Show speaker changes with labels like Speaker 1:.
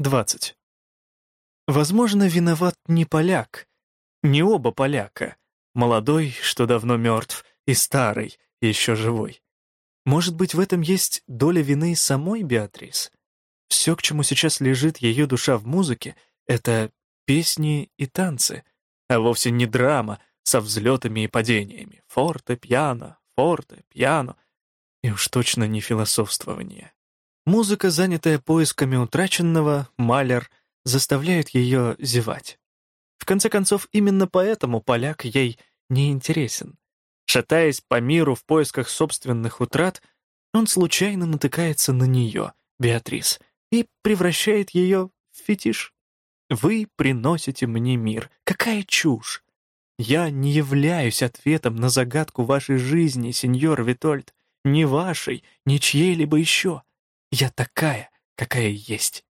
Speaker 1: 20. Возможно, виноват не поляк, не оба поляка, молодой, что давно мертв, и старый, еще живой. Может быть, в этом есть доля вины самой Беатрис? Все, к чему сейчас лежит ее душа в музыке, это песни и танцы, а вовсе не драма со взлетами и падениями. Форте, пьяно, форте, пьяно. И уж точно не философствование. Музыка, занятая поисками утраченного, Малер, заставляет ее зевать. В конце концов, именно поэтому поляк ей не интересен. Шатаясь по миру в поисках собственных утрат, он случайно натыкается на нее, Беатрис, и превращает ее в фетиш. Вы приносите мне мир. Какая чушь! Я не являюсь ответом на загадку вашей жизни, сеньор Витольд, ни вашей, ни чьей-либо еще. Я такая, какая есть.